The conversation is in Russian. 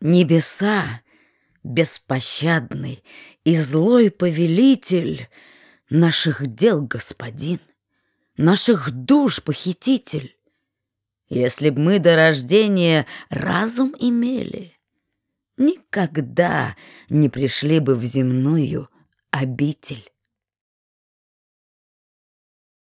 Небеса, беспощадный и злой повелитель Наших дел господин, наших душ похититель. Если б мы до рождения разум имели, Никогда не пришли бы в земную обитель.